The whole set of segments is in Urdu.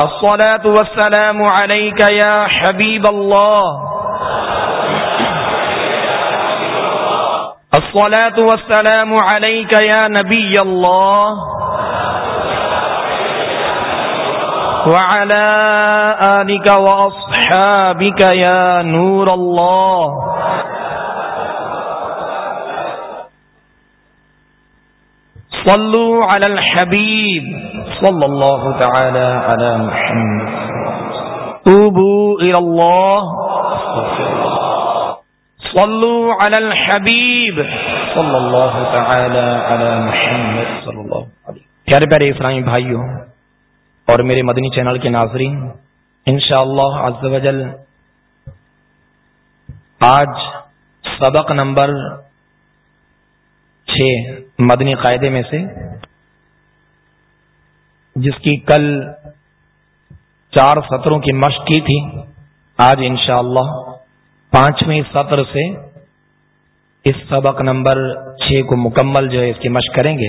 الصلاة والسلام عليك يا حبيب الله. الصلاة والسلام عليك يا نبي الله. وعلى آلك وأصحابك يا نور الله. صلوا على الحبيب. صلى الله تعالى على محمد. توبوا إلى الله. صلوا على الحبيب. صلى الله تعالى على محمد صلى الله عليه پیارے پیارے اسلامی بھائیوں اور میرے مدنی چینل کے ناظرین، انشاءاللہ عز و جل آج سبق نمبر چھ مدنی قاعدے میں سے جس کی کل چار سطروں کی مشق کی تھی، آج انشاءاللہ اللہ پانچویں سطر سے اس سبق نمبر چھ کو مکمل جو ہے اس کی مشق کریں گے۔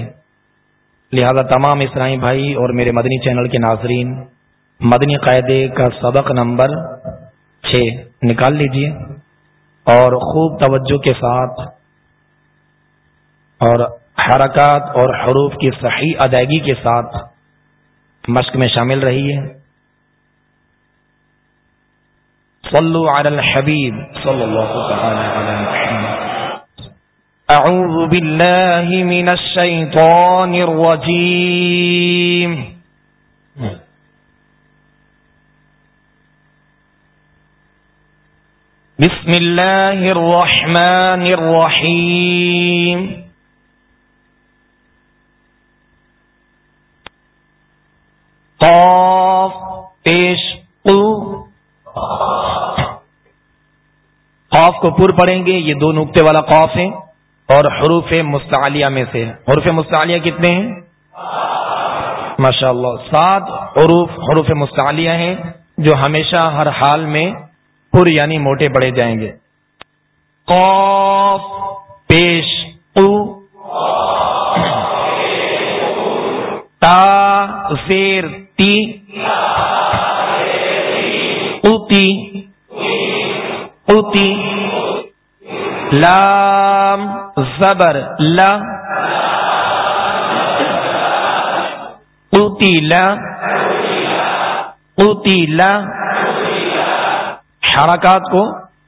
لہذا تمام اسرائی بھائی اور میرے مدنی چینل کے ناظرین، مدنی قاعدے کا سبق نمبر چھ نکال لیجیے اور خوب توجہ کے ساتھ اور حرکات اور حروف کی صحیح ادائیگی کے ساتھ مشق میں شامل رہی ہے۔ صلو علی الحبیب۔ صلی اللہ تعالی علی محمد۔ اعوذ باللہ من الشیطان الرجیم۔ بسم اللہ الرحمن الرحیم۔ قاف پیش، قو۔ قاف کو پور پڑھیں گے، یہ دو نقطے والا قاف ہے اور حروف مستعلیہ میں سے حروف مستعلیہ کتنے ہیں؟ ماشاء اللہ سات حروف حروف مستعلیہ ہیں، جو ہمیشہ ہر حال میں پر یعنی موٹے پڑے جائیں گے۔ قاف، پیش، قو۔ تا، زیر۔ تی اوتی اوتی لام زبر لا اوتی لا اوتی لا حرکات کو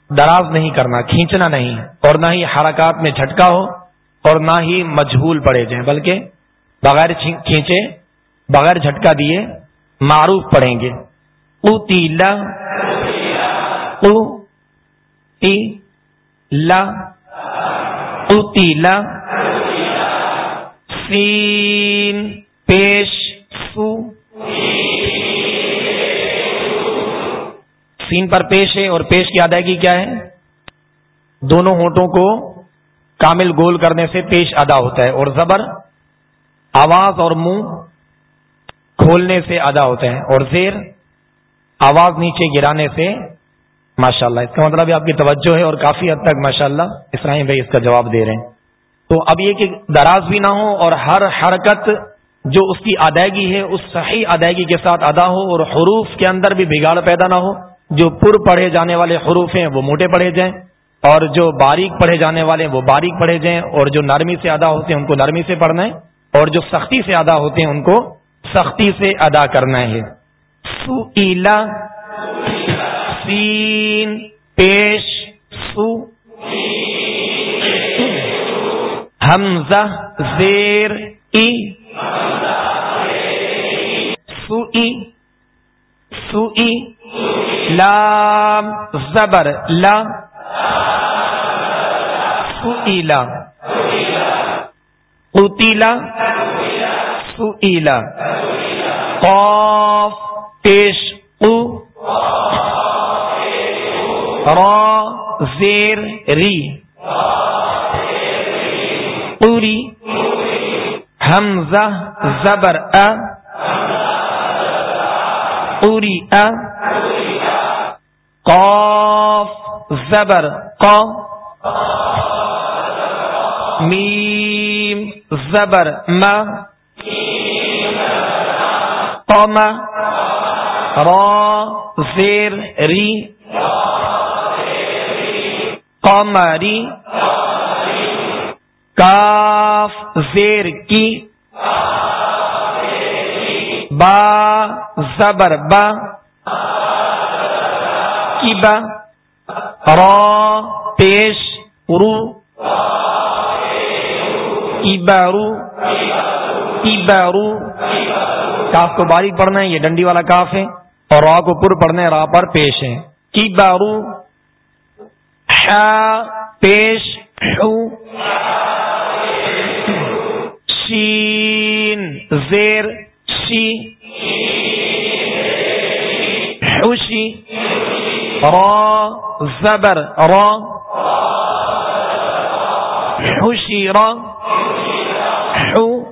دراز نہیں کرنا، کھینچنا نہیں، اور نہ ہی حرکات میں جھٹکا ہو، اور نہ ہی مجھول پڑے جائیں، بلکہ بغیر کھینچے، بغیر جھٹکا دیے معروف پڑھیں گے۔ او او تی او تی سین پیش سو۔ سین پر پیش ہے اور پیش کی ادائیگی کیا ہے؟ دونوں ہونٹوں کو کامل گول کرنے سے پیش ادا ہوتا ہے اور زبر، آواز اور منہ کھولنے سے ادا ہوتے ہیں اور زیر آواز نیچے گرانے سے ماشاء اللہ اس کا مطلب آپ کی توجہ ہے اور کافی حد تک ماشاء اللہ اسرائیم بھائی اس کا جواب دے رہے ہیں۔ تو اب یہ کہ دراز بھی نہ ہو اور ہر حرکت جو اس کی ادائیگی ہے، اس صحیح ادائیگی کے ساتھ ادا ہو اور حروف کے اندر بھی بگاڑ پیدا نہ ہو، جو پر پڑھے جانے والے حروف ہیں، وہ موٹے پڑھے جائیں، اور جو باریک پڑھے جانے والے ہیں، وہ باریک پڑھے جائیں، اور جو نرمی سے ادا ہوتے ہیں، ان کو نرمی سے پڑھنا ہے، اور جو سختی سے ادا ہوتے ہیں، ان کو سختی سے ادا کرنا ہے۔ سو سین، پیش سو حمزہ، زیر، ای۔ سو سو لام، زبر، لا۔ سو اتیلا سئیلا قاف پیش او را زیر ری پوری حمزہ زبر ا پوری ا قاف زبر ق میم زبر م قم را زیر ری قمری کاف زیر کی با زبر با کی با را پیش رو ایبارو ایبارو کاف کو باریک پڑھنا ہے، یہ ڈنڈی والا کاف ہے، اور را کو پر پڑھنا ہے را پر پیش ہے۔ کی بارو؟ پیش شین، زیر، شی۔ حوشی را، زبر، را۔ حوشی را۔ حو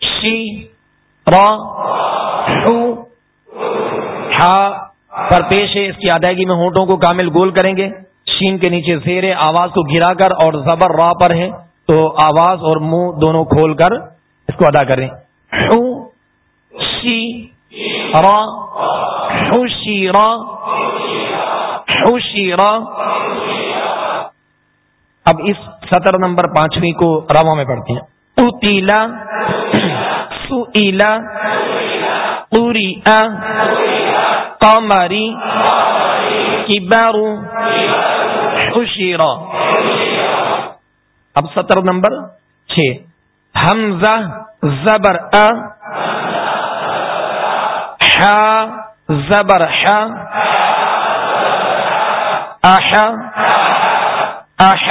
شی۔ را حو پر پیش ہے، اس کی ادائیگی میں ہونٹوں کو کامل گول کریں گے۔ شین کے نیچے زیر آواز کو گرا کر اور زبر را پر ہے، تو آواز اور منہ دونوں کھول کر اس کو ادا کریں۔ اب اس سطر نمبر پانچویں کو روا میں پڑھتی ہیں۔ اتیلا سیلا پوری قمری کبارو حشیرا اب سطر نمبر چھ۔ حمزہ زبر ا زبر اح اح۔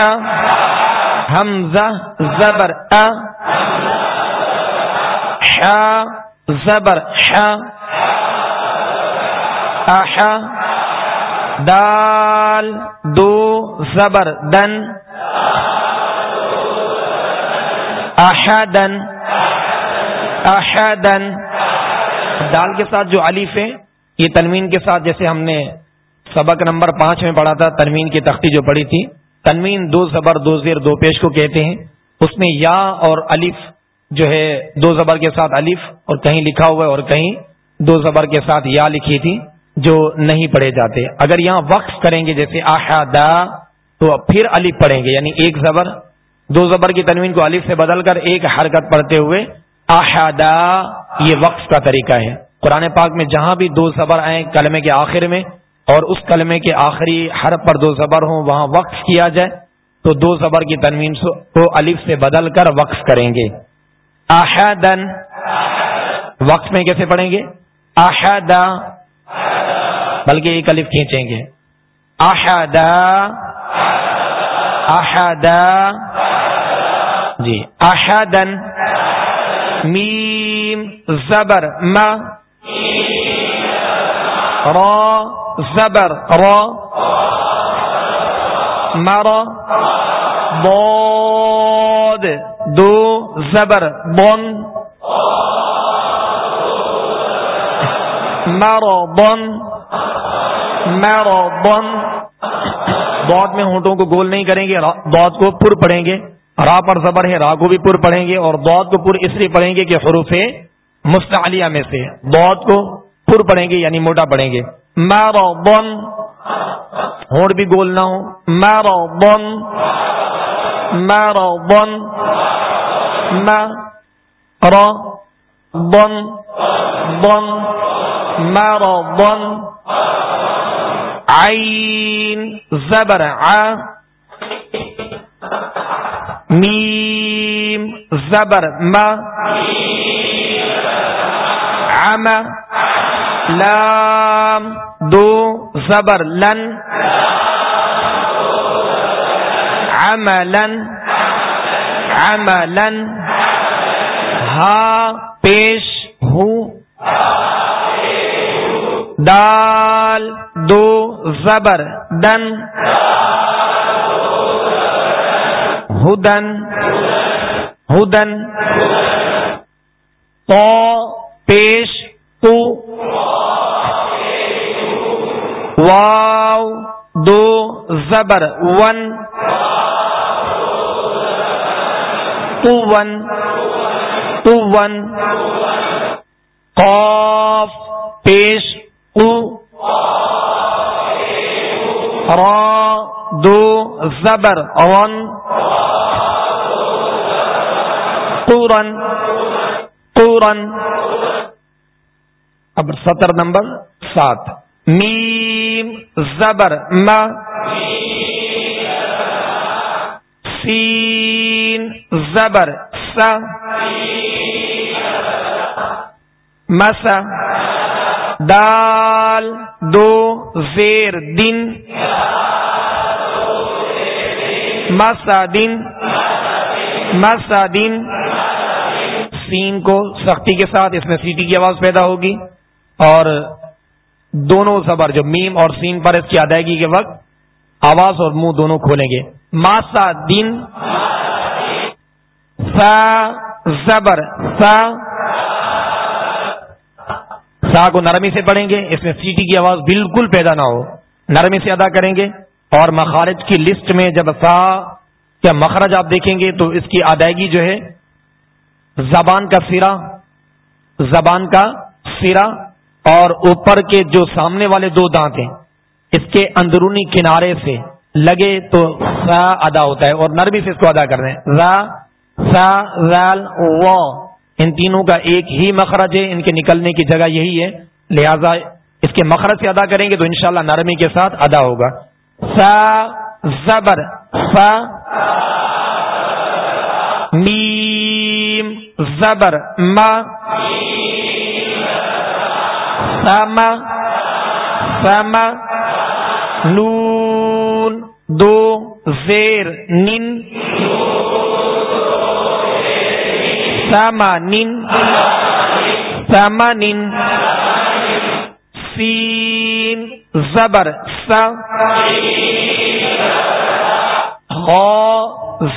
حمزہ زبر ا زبر اح دال، دو، زبر، دن، احدن احدن۔ دال کے ساتھ جو علیف ہے یہ تنوین کے ساتھ جیسے ہم نے سبق نمبر پانچ میں پڑھا تھا، تنوین کی تختی جو پڑھی تھی۔ تنوین دو زبر، دو زیر، دو پیش کو کہتے ہیں۔ اس میں یا اور الف جو ہے دو زبر کے ساتھ الف اور کہیں لکھا ہوا ہے اور کہیں دو زبر کے ساتھ یا لکھی تھی جو نہیں پڑھے جاتے۔ اگر یہاں وقف کریں گے جیسے آحادا تو پھر الف پڑھیں گے یعنی ایک زبر۔ دو زبر کی تنوین کو الف سے بدل کر ایک حرکت پڑھتے ہوئے آحادا یہ وقف کا طریقہ ہے۔ قرآن پاک میں جہاں بھی دو زبر آئیں کلمے کے آخر میں اور اس کلمے کے آخری حرف پر دو زبر ہوں، وہاں وقف کیا جائے، تو دو زبر کی تنوین کو الف سے بدل کر وقف کریں گے۔ آحدن وقف میں کیسے پڑھیں گے؟ آحدا بلکہ ایک الف کھینچیں گے. احدا احدا جی احدن میم، زبر، ما. را، زبر، را. مرا بود دو. زبر، بن. مرا بن. بہت میں ہونٹوں کو گول نہیں کریں گے بہت کو پر پڑھیں گے. را پر زبر ہے، را کو بھی پر پڑھیں گے اور بہت کو پر اس لیے پڑھیں گے کہ حروف مستعلیہ میں سے بہت کو پر پڑھیں گے یعنی موٹا پڑھیں گے. میرو بن. ہونٹ بھی گول نہ ہو. میرو بن. میرو بن بن بن میرو بن عین زبر، ع میم زبر ما عم، لام، دو، زبر، لن، عملا عملا ہا پیش ہوں دال دو زبر دن ہدن ہدن تو پیش تو واو دو زبر ون تو ون ون قاف، پیش، او. را، دو، زبر اون قورن. قورن. اب سطر نمبر سات. میم، زبر م سین، زبر س مس دال، دو زیر دن مسا دن مسا دن سین کو سختی کے ساتھ اس میں سیٹی کی آواز پیدا ہوگی اور دونوں زبر جو میم اور سین پر اس کی ادائیگی کے وقت آواز اور منہ دونوں کھولیں گے۔ ماسا دن سا زبر، سا سا کو نرمی سے پڑھیں گے، اس میں سیٹی کی آواز بالکل پیدا نہ ہو۔ نرمی سے ادا کریں گے۔ اور مخارج کی لسٹ میں جب سا یا مخرج آپ دیکھیں گے تو اس کی ادائیگی جو ہے، زبان کا سرا زبان کا سرا اور اوپر کے جو سامنے والے دو دانت ہیں، اس کے اندرونی کنارے سے لگے تو سا ادا ہوتا ہے اور نرمی سے اس کو ادا کر رہے ہیں را سا، زال، و۔ ان تینوں کا ایک ہی مخرج ہے، ان کے نکلنے کی جگہ یہی ہے۔ لہذا اس کے مخرج سے ادا کریں گے تو انشاءاللہ نرمی کے ساتھ ادا ہوگا۔ سا، زبر، سا، میم، زبر، ما، سما سما، نون، دو، زیر، نن سامانین سامانین سین زبر سا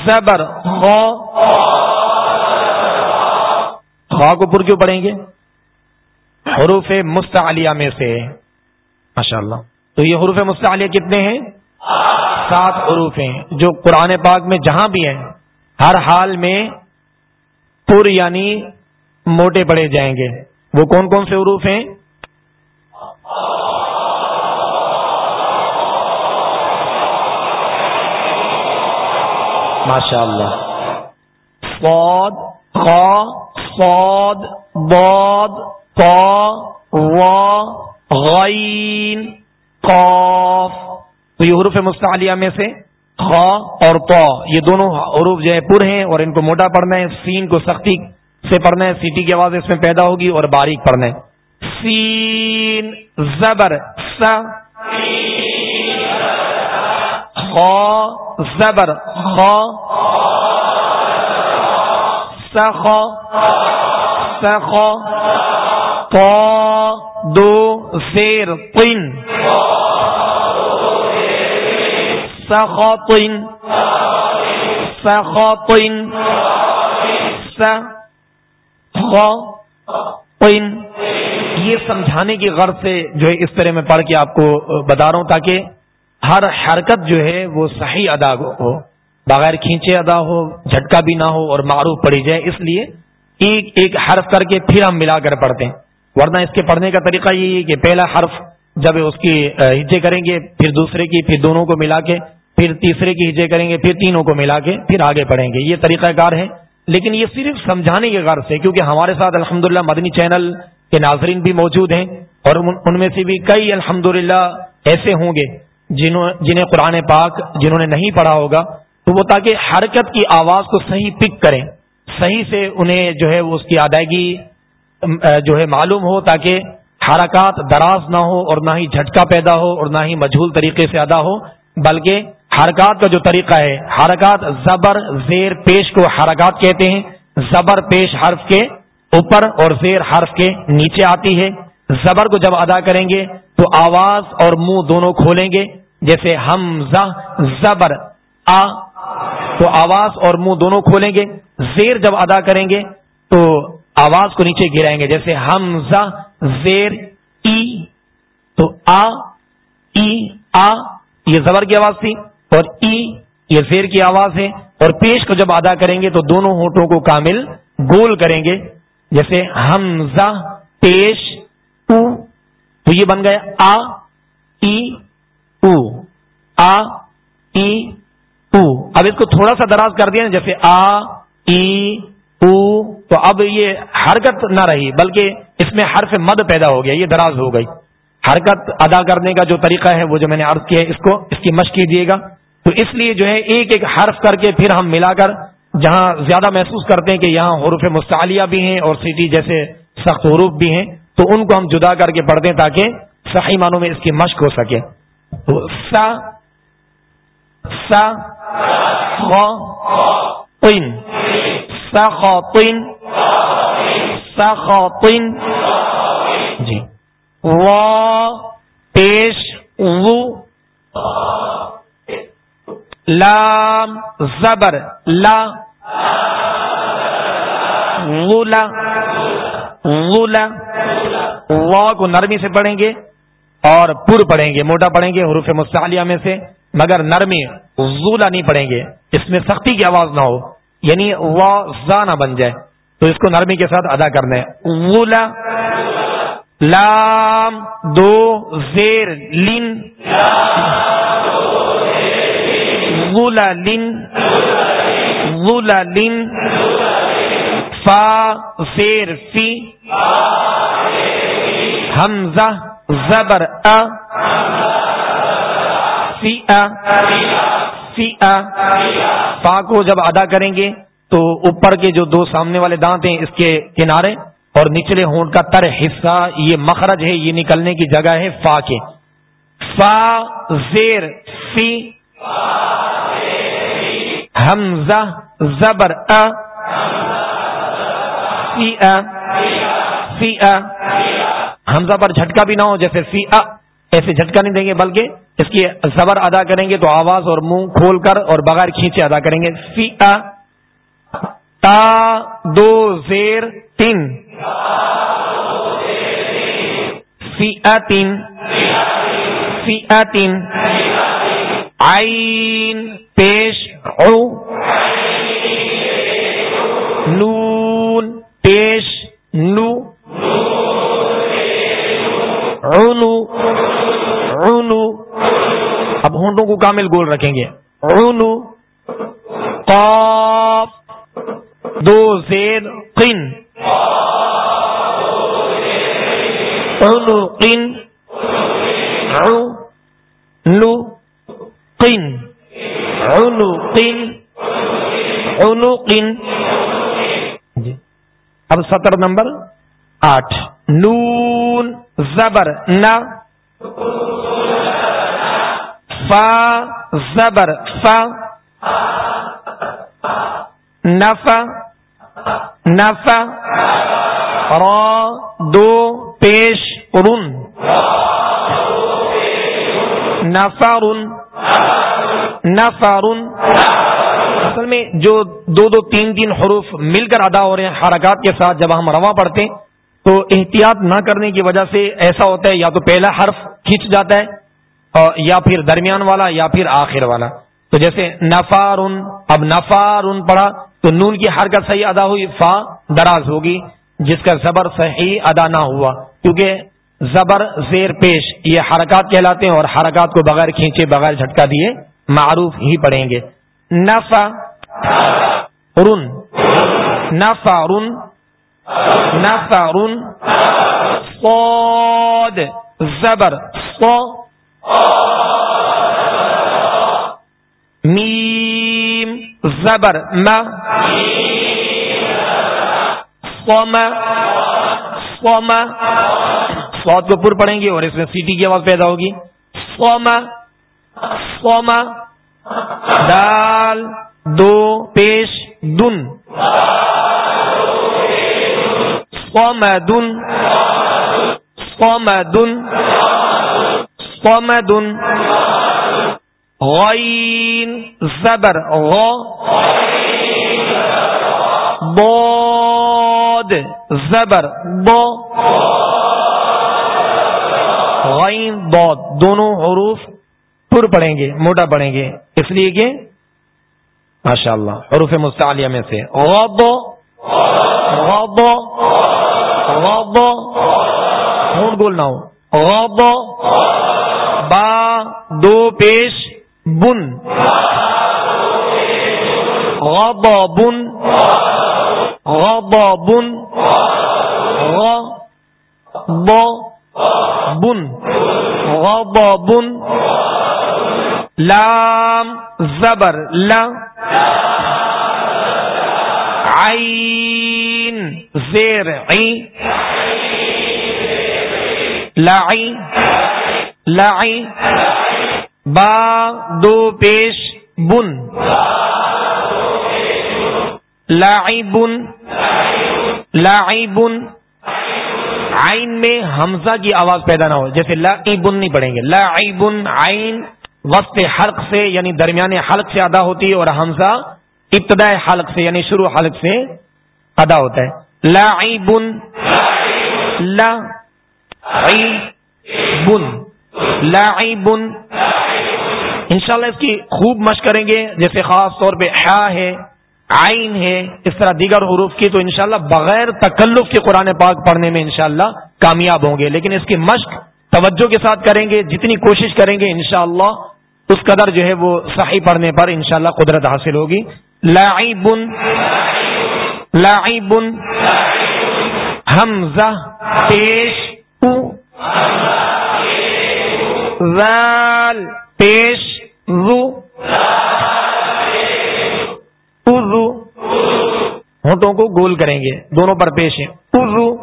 زبر کو پر کیوں پڑھیں گے حروف مستعلیہ میں سے ماشاء اللہ تو یہ حروف مستعلیہ کتنے ہیں؟ سات حروف ہیں جو قرآن پاک میں جہاں بھی ہیں، ہر حال میں پور یعنی موٹے پڑے جائیں گے۔ وہ کون کون سے عروف ہیں؟ ماشاء اللہ فود فود بود غین قوف تو یہ حروف مستعلیہ میں سے خا اور تو یہ دونوں عروف جو ہے پر ہیں اور ان کو موٹا پڑھنا ہے، سین کو سختی سے پڑھنا ہے، سیٹی کی آواز اس میں پیدا ہوگی اور باریک پڑھنا ہے۔ سین، زبر س زبر دو، زیر پن سخطن سخطن سخطن یہ سمجھانے کی غرض سے جو ہے اس طرح میں پڑھ کے آپ کو بتا رہا ہوں تاکہ ہر حرکت جو ہے وہ صحیح ادا ہو، بغیر کھینچے ادا ہو، جھٹکا بھی نہ ہو اور معروف پڑی جائے۔ اس لیے ایک ایک حرف کر کے پھر ہم ملا کر پڑھتے ہیں۔ ورنہ اس کے پڑھنے کا طریقہ یہی ہے کہ پہلا حرف جب اس کی ہجے کریں گے، پھر دوسرے کی، پھر دونوں کو ملا کے، پھر تیسرے کی ہجے کریں گے، پھر تینوں کو ملا کے، پھر آگے پڑھیں گے۔ یہ طریقہ کار ہے۔ لیکن یہ صرف سمجھانے کے غرض سے، کیونکہ ہمارے ساتھ الحمد مدنی چینل کے ناظرین بھی موجود ہیں اور ان میں سے بھی کئی الحمد ایسے ہوں گے جنہوں، جنہیں قرآن پاک جنہوں نے نہیں پڑھا ہوگا، تو وہ تاکہ حرکت کی آواز کو صحیح پک کریں، صحیح سے انہیں جو ہے اس کی ادائیگی جو ہے معلوم ہو، تاکہ حرکات دراز نہ ہو اور نہ ہی جھٹکا پیدا ہو اور نہ ہی مجھول طریقے سے ادا ہو، بلکہ حرکات کا جو طریقہ ہے، حرکات زبر زیر پیش کو حرکات کہتے ہیں، زبر پیش حرف کے اوپر اور زیر حرف کے نیچے آتی ہے۔ زبر کو جب ادا کریں گے تو آواز اور منہ دونوں کھولیں گے، جیسے ہم زبر آ، تو آواز اور منہ دونوں کھولیں گے۔ زیر جب ادا کریں گے تو آواز کو نیچے گرائیں گے، جیسے ہم زیر ای تو آ، ای، آ، یہ زبر کی آواز تھی اور ای، یہ زیر کی آواز ہے اور پیش کو جب ادا کریں گے تو دونوں ہونٹوں کو کامل گول کریں گے، جیسے حمزہ پیش او، تو یہ بن گیا آ، ای، او، آ، ای، او۔ اب اس کو تھوڑا سا دراز کر دیا جیسے آ، ای تو اب یہ حرکت نہ رہی، بلکہ اس میں حرف مد پیدا ہو گیا، یہ دراز ہو گئی۔ حرکت ادا کرنے کا جو طریقہ ہے، وہ جو میں نے عرض کیا ہے اس کو اس کی مشق کیجیے گا۔ تو اس لیے جو ہے، ایک ایک حرف کر کے پھر ہم ملا کر جہاں زیادہ محسوس کرتے ہیں کہ یہاں حروف مستعلیہ بھی ہیں اور سیٹی جیسے سخت حروف بھی ہیں، تو ان کو ہم جدا کر کے پڑھتے ہیں تاکہ صحیح معنوں میں اس کی مشق ہو سکے۔ تو سا سا جی. پیش و لام، زبر. لا. غلا غلا وا کو نرمی سے پڑھیں گے اور پر پڑھیں گے، موٹا پڑھیں گے حروف مستعلیہ میں سے، مگر نرمی زولا نہیں پڑھیں گے۔ اس میں سختی کی آواز نہ ہو۔ یعنی وا زا نہ بن جائے تو اس کو نرمی کے ساتھ ادا کرنا ہے غلا لام دو زیر لن فا زیر فی حمزہ زبر ا سی سی فا کو جب ادا کریں گے تو اوپر کے جو دو سامنے والے دانت ہیں، اس کے کنارے اور نچلے ہونٹ کا تر حصہ، یہ مخرج ہے، یہ نکلنے کی جگہ ہے فا کے۔ فا زیر فی۔ حمزہ زبر ا سی سی حمزہ پر جھٹکا بھی نہ ہو، جیسے سی ا ایسے جھٹکا نہیں دیں گے، بلکہ اس کی زبر ادا کریں گے تو آواز اور منہ کھول کر اور بغیر کھینچے ادا کریں گے۔ سی تا، دو، زیر، تین۔ سی تین سی تین آئین پیش او نون پیش نو عنو عنو ہونٹوں کو کامل گول رکھیں گے۔ عنو قاف، دو زیر قن۔ عنو قن عنو قن۔ جی۔ اب سطر نمبر آٹھ۔ نون، زبر نہ فا زبر، فا نفا نفا را، دو، پیش رن نفارن نفارن اصل میں جو دو دو تین تین حروف مل کر ادا ہو رہے ہیں حرکات کے ساتھ جب ہم رواں پڑھتے ہیں، تو احتیاط نہ کرنے کی وجہ سے ایسا ہوتا ہے یا تو پہلا حرف کھینچ جاتا ہے یا پھر درمیان والا یا پھر آخر والا۔ تو جیسے نفار اب نفار پڑھا تو نون کی حرکت صحیح ادا ہوئی، فا دراز ہوگی، جس کا زبر صحیح ادا نہ ہوا۔ کیونکہ زبر، زیر، پیش، یہ حرکات کہلاتے ہیں اور حرکات کو بغیر کھینچے، بغیر جھٹکا دیے معروف ہی پڑھیں گے۔ نفا، رن۔ نفا رن نفا رن صاد، زبر صو میم، زبر، ما. صوما صوما سواد کو پر پڑھیں گے اور اس میں سیٹی کی آواز پیدا ہوگی. سوما سوما دال، دو، پیش، دن. سوما دن. سوما دن. صمدن غین زبر. غ. بود زبر. بو غین بود دونوں حروف پر پڑھیں گے، موٹا پڑھیں گے. اس لیے کہ ماشاء اللہ حروف مستعلیہ میں سے. غب غب غب ہوں بولنا ہو. غب با دو پیش بن. غب بن غب بن غب بن غب بن لام زبر. لا. عین زیر عی لائی لائی، با دو پیش بن۔ لائی بن لائی بن۔ آئین میں حمزہ کی آواز پیدا نہ ہو، جیسے لا بن نہیں پڑھیں گے۔ لا بن آئین وقت حلق سے یعنی درمیان حلق سے ادا ہوتی ہے اور حمزہ ابتداء حلق سے یعنی شروع حلق سے ادا ہوتا ہے۔ لا بن لا بن۔ لا بن اس کی خوب مشق کریں گے، جیسے خاص طور پہ حا ہے آئین ہے، اس طرح دیگر حروف کی، تو انشاءاللہ بغیر تکلف کے قرآن پاک پڑھنے میں انشاءاللہ کامیاب ہوں گے۔ لیکن اس کی مشق توجہ کے ساتھ کریں گے، جتنی کوشش کریں گے انشاءاللہ، اس قدر جو ہے وہ صحیح پڑھنے پر انشاءاللہ قدرت حاصل ہوگی۔ لعیبن لعیبن حمزہ۔ پیش۔ پیش، رو۔ ہونٹوں کو گول کریں گے، دونوں پر پیش ہیں۔ ازو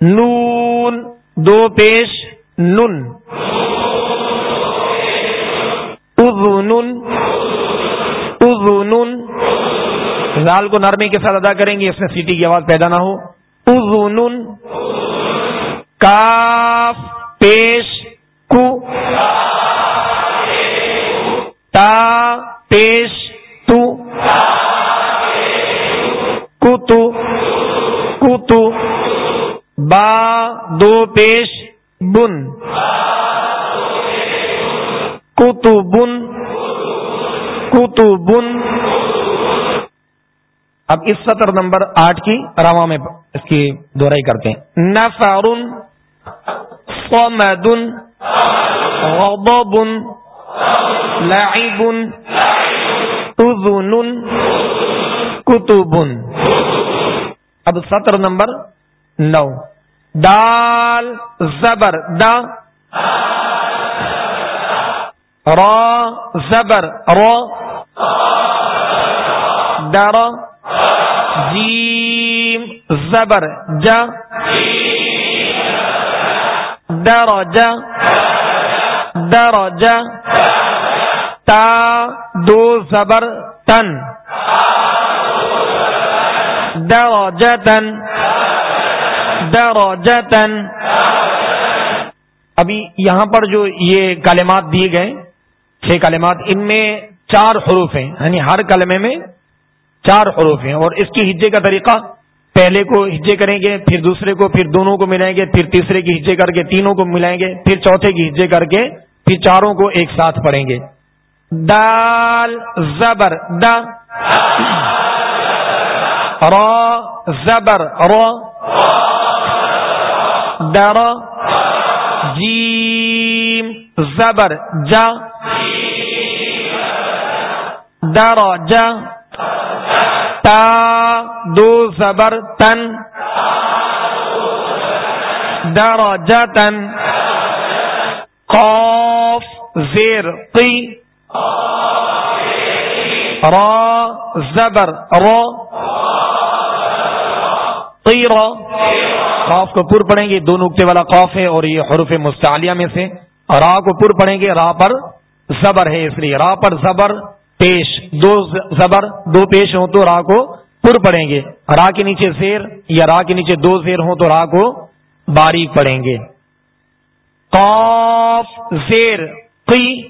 نون۔ دو پیش۔ نن۔ نن۔ زال کو نرمی کے ساتھ ادا کریں گے، اس میں سیٹی کی آواز پیدا نہ ہو۔ نن۔ کاف، پیش۔ کو تا پیش تو کتو کتو با دو پیش بن کتو بن کتو بن اب اس سطر نمبر آٹھ کی روا میں اس کی دوہرائی کرتے ہیں۔ نفارن صمد غضب، لعب اذن کتب اب سطر نمبر نو۔ دال، زبر، دا۔ را، زبر، رو۔ در جیم، زبر، جا۔ درجہ۔ درجہ تا دو زبر تن درجتن درجتن ابھی یہاں پر جو یہ کلمات دیے گئے چھ کلمات، ان میں چار حروف ہیں یعنی ہر کلمے میں چار حروف ہیں، اور اس کی ہجے کا طریقہ پہلے کو ہجے کریں گے، پھر دوسرے کو، پھر دونوں کو ملائیں گے، پھر تیسرے کی ہجے کر کے تینوں کو ملائیں گے، پھر چوتھے کی ہجے کر کے پھر چاروں کو ایک ساتھ پڑھیں گے۔ دال، زبر، دا۔ را، زبر، را۔ در جیم، زبر، جا۔ در جا۔ تا دو زبر تن. درجتن قاف زیر قی را زبر. را طیرا قاف کو پر پڑھیں گے. دو نقطے والا قاف ہے اور یہ حروف مستعلیہ میں سے. را کو پر پڑھیں گے. را پر زبر ہے اس لیے. را پر زبر پیش. دو زبر، دو پیش ہوں تو را کو پر پڑیں گے۔ را کے نیچے زیر یا را کے نیچے دو زیر ہوں تو را کو باریک پڑیں گے۔ قاف، زیر، قی۔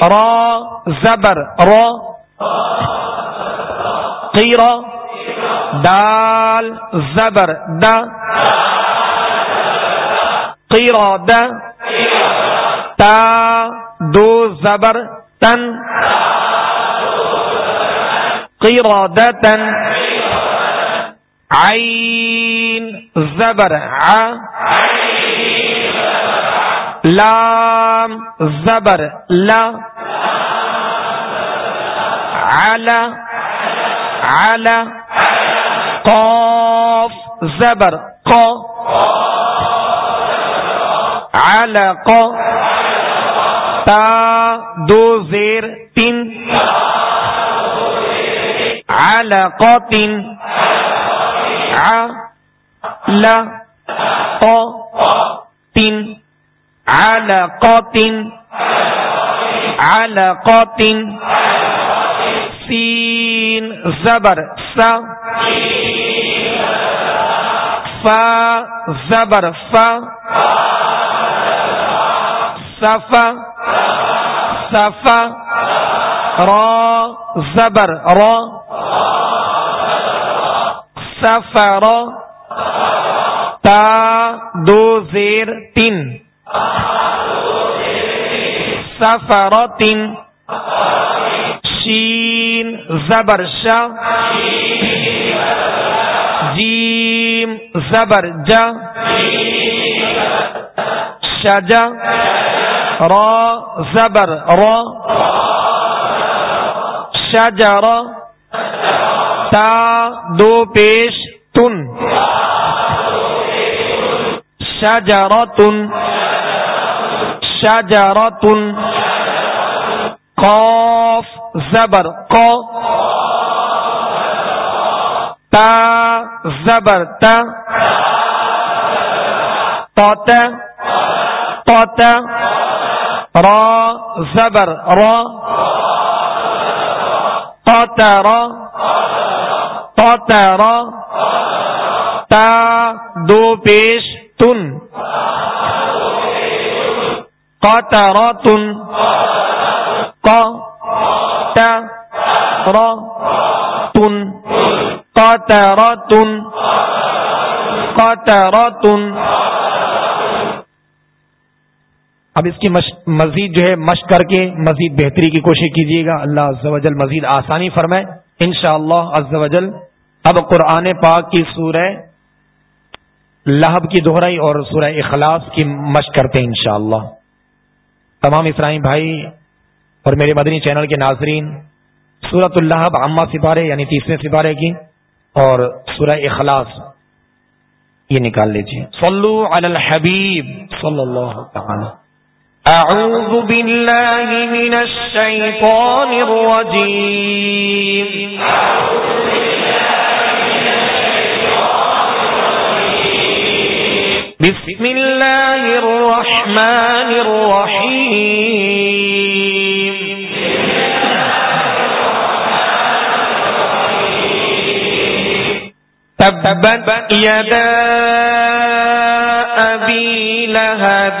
را، زبر، را۔ قیر دال، زبر، دا۔ قیر دا۔ تا، دو، زبر۔ تن قیر عین زبر لام زبر لا على على قاف زبر ق علق تا دو زیر، تین۔ علق تین لا تین علقات علقات سین زبر۔ سا۔ فا زبر۔ فا صفا صفا، را، زبر، را سفر تا، دو، زیر، تین سفرتن شین، زبر، شا، جیم، زبر، جا، شجا را، زبر، را. شجر، تا، دو پیش، تن. شجرتن. شجرتن. قاف، زبر، قا. تا، زبر، تا. طاتا طاتا را زبر را طاتا طاتا تا دو پیش تن قطرتن قطرتن قطرتن قطرتن اب اس کی مزید جو ہے مشق کر کے مزید بہتری کی کوشش کیجیے گا۔ اللہ عز و جل مزید آسانی فرمائے۔ انشاءاللہ عز و جل اب قرآن پاک کی سورہ لہب کی دوہرائی اور سورہ اخلاص کی مشق کرتے ہیں انشاءاللہ۔ تمام اسرائیم بھائی اور میرے مدنی چینل کے ناظرین سورت اللہ عامہ سپارے یعنی تیسرے سپارے کی اور سورہ اخلاص یہ نکال لیجیے۔ صلو علی الحبیب صلی اللہ تعالی۔ اعوذ باللہ من الشیطان الرجیم بسم الله الرحمن الرحيم. تبت يدا أبي لهب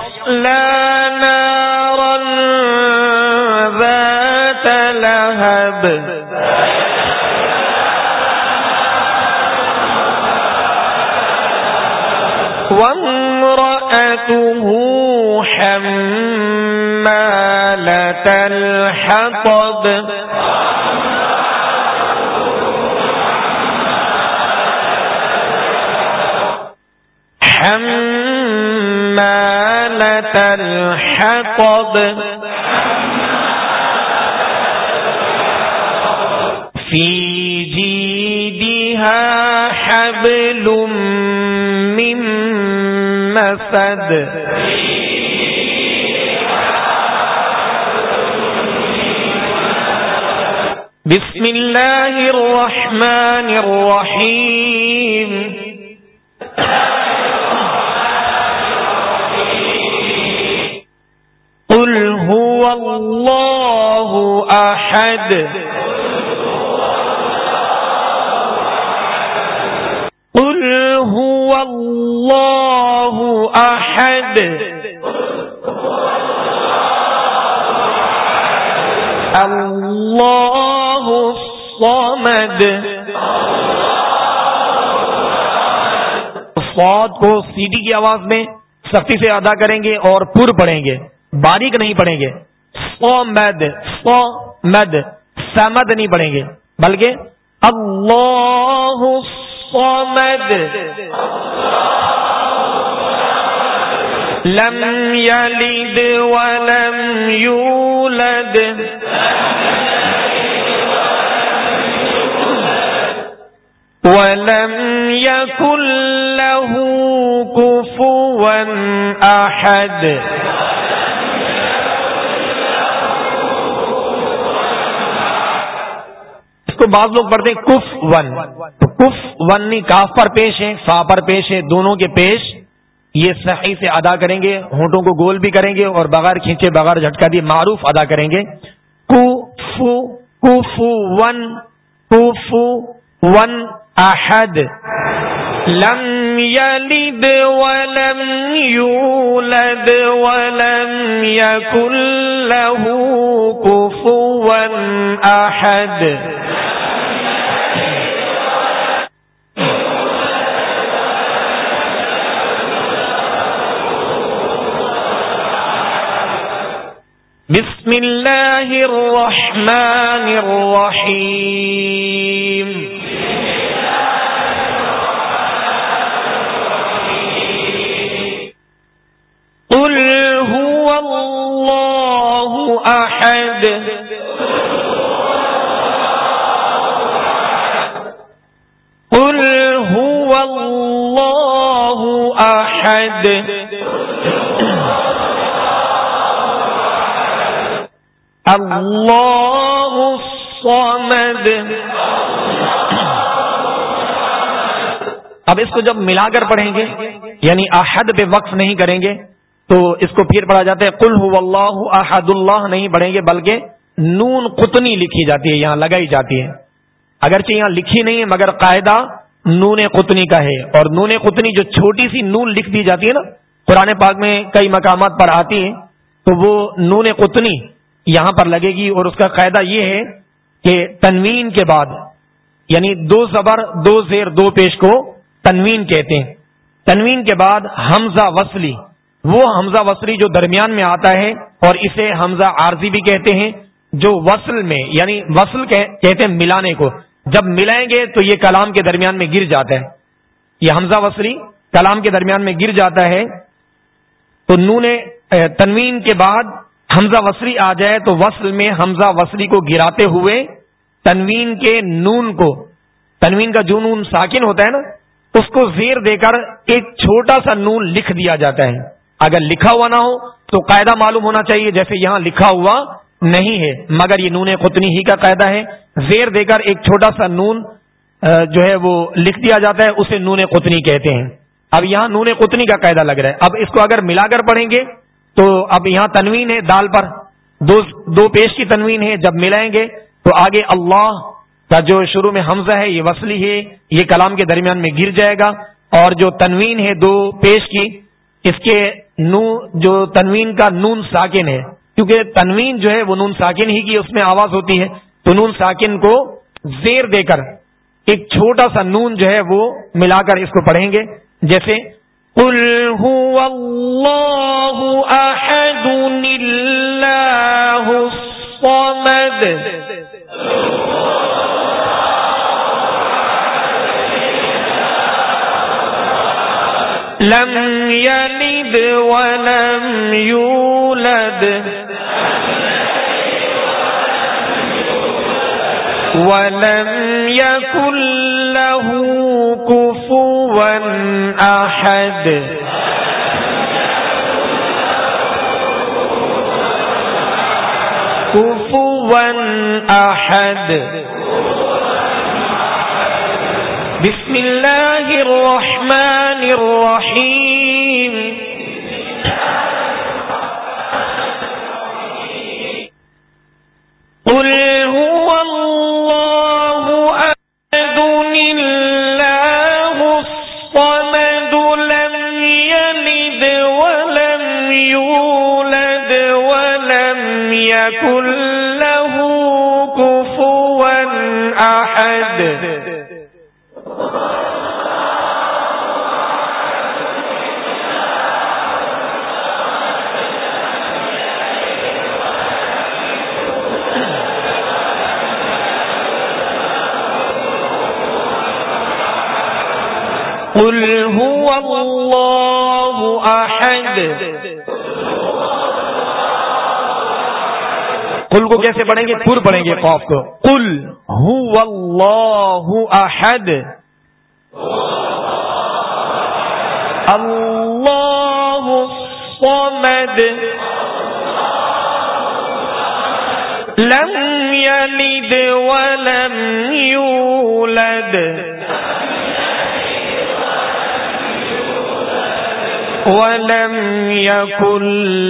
وامرأته حمالة الحطب. حمالة الحطب. في جيدها حبل من حسد۔ بسم الله الرحمن الرحيم قل هو الله أحد احد۔ فوت کو سیٹی کی آواز میں سختی سے ادا کریں گے اور پور پڑھیں گے۔ باریک نہیں پڑھیں گے۔ سو مد سو مد، سمد نہیں پڑھیں گے۔ بلکہ اللہ الصمد۔ لم يلد ولم يولد ولم يكن له كفوا أحد. اس کو بعض لوگ پڑھتے ہیں کف ون تو کف ون نہیں، کاف پر پیش ہے فا پر پیش ہے دونوں کے پیش. یہ صحیح سے ادا کریں گے، ہونٹوں کو گول بھی کریں گے اور بغیر کھینچے بغیر جھٹکا دیے معروف ادا کریں گے. کو فو کو فو ون کو فو ون احد لم يلد ولم يولد ولم يكن له كفوا احد بسم الله الرحمن الرحيم أحد قل هو الله أحد اللہ الصمد اب اس کو جب ملا کر پڑھیں گے یعنی احد پہ وقف نہیں کریں گے تو اس کو پھر پڑھا جاتا ہے کل اللہ احد، اللہ نہیں پڑھیں گے، بلکہ نون قطنی لکھی جاتی ہے، یہاں لگائی جاتی ہے۔ اگرچہ یہاں لکھی نہیں ہے، مگر قاعدہ نون قطنی کا ہے۔ اور نون قطنی جو چھوٹی سی نون لکھ دی جاتی ہے نا، قرآن پاک میں کئی مقامات پر آتی ہے تو وہ نون قطنی یہاں پر لگے گی۔ اور اس کا قاعدہ یہ ہے کہ تنوین کے بعد یعنی دو زبر، دو زیر، دو پیش کو تنوین کہتے ہیں۔ تنوین کے بعد حمزہ وصلی وہ حمزہ وصلی جو درمیان میں آتا ہے اور اسے حمزہ عارضی بھی کہتے ہیں، جو وصل میں یعنی وصل کہتے ہیں ملانے کو۔ جب ملائیں گے تو یہ کلام کے درمیان میں گر جاتا ہے۔ یہ حمزہ وصلی کلام کے درمیان میں گر جاتا ہے۔ تو نون تنوین کے بعد حمزہ وصری آ جائے تو وصل میں حمزہ وصری کو گراتے ہوئے تنوین کے نون کو، تنوین کا جو نون ساکن ہوتا ہے نا، اس کو زیر دے کر ایک چھوٹا سا نون لکھ دیا جاتا ہے۔ اگر لکھا ہوا نہ ہو تو قاعدہ معلوم ہونا چاہیے، جیسے یہاں لکھا ہوا نہیں ہے، مگر یہ نون قطنی ہی کا قاعدہ ہے۔ زیر دے کر ایک چھوٹا سا نون جو ہے وہ لکھ دیا جاتا ہے، اسے نون قطنی کہتے ہیں۔ اب یہاں نون قطنی کا قاعدہ لگ رہا ہے۔ اب اس کو اگر ملا کر پڑھیں گے تو اب یہاں تنوین ہے دال پر۔ دو دو پیش کی تنوین ہے، جب ملائیں گے تو آگے اللہ کا جو شروع میں حمزہ ہے، یہ وصلی ہے، یہ کلام کے درمیان میں گر جائے گا۔ اور جو تنوین ہے دو پیش کی، اس کے نو جو تنوین کا نون ساکن ہے، کیونکہ تنوین جو ہے وہ نون ساکن ہی کی اس میں آواز ہوتی ہے، تو نون ساکن کو زیر دے کر ایک چھوٹا سا نون جو ہے وہ ملا کر اس کو پڑھیں گے۔ جیسے، قل هو الله أحد الله الصمد لم محمد ولم يكن له كفوا أحد. كفوا أحد. بسم الله الرحمن الرحيم. أحد قل هو الله أحد۔ قل کو کیسے پڑھیں گے؟ پر پڑھیں گے خوف کو۔ قل۔ هو الله أحد. الله الصمد. لم يلد ولم يولد. ولم يكن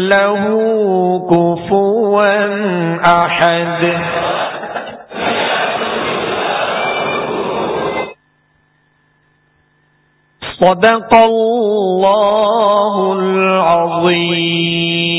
له كفوا أحد. صدق اللہ العظیم